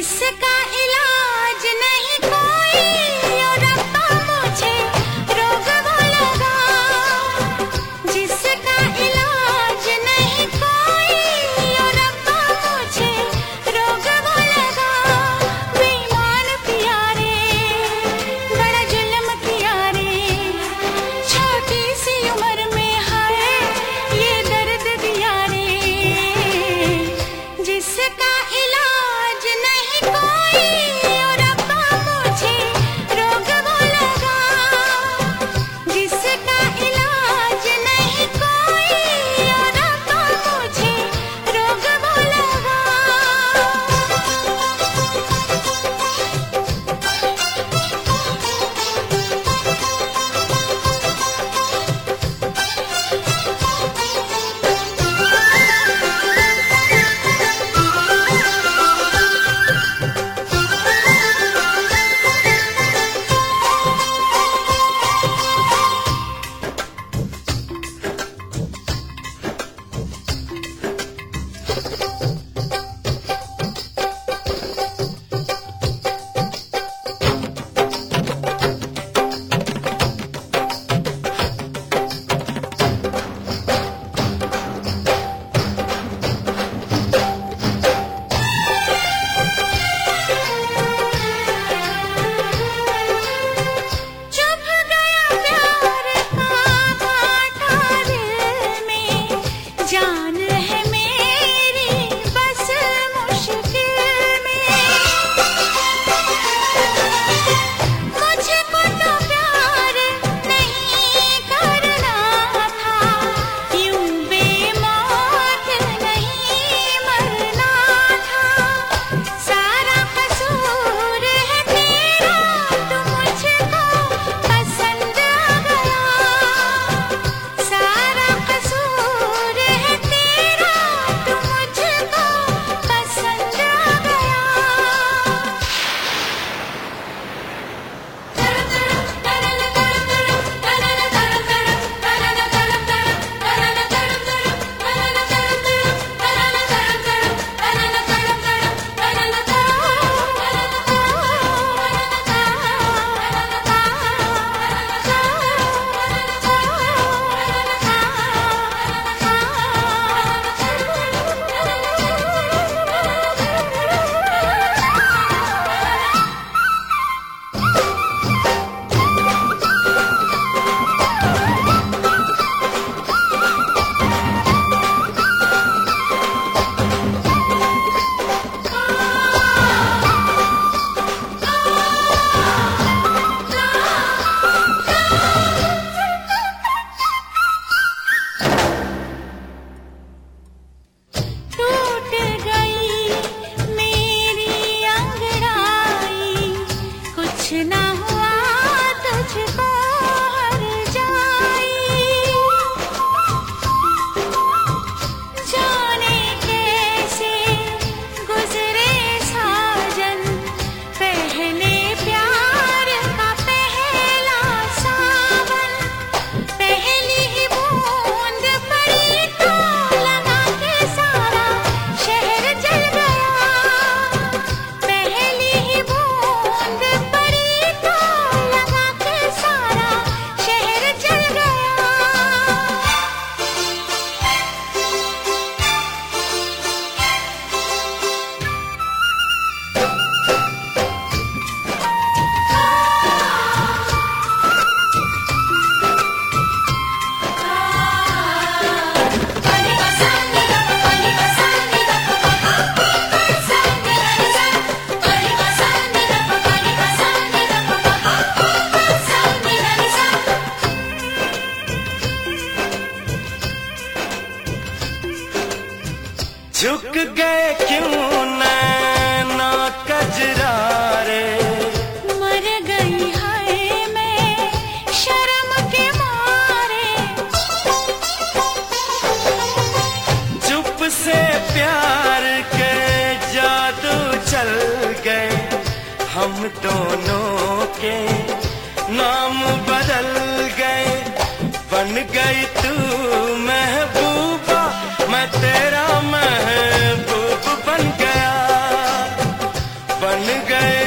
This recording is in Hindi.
इसका इलाज नहीं John. हम दोनों के नाम बदल गए। बन गई तू महबूबा, मैं तेरा महबूब बन गया। बन गए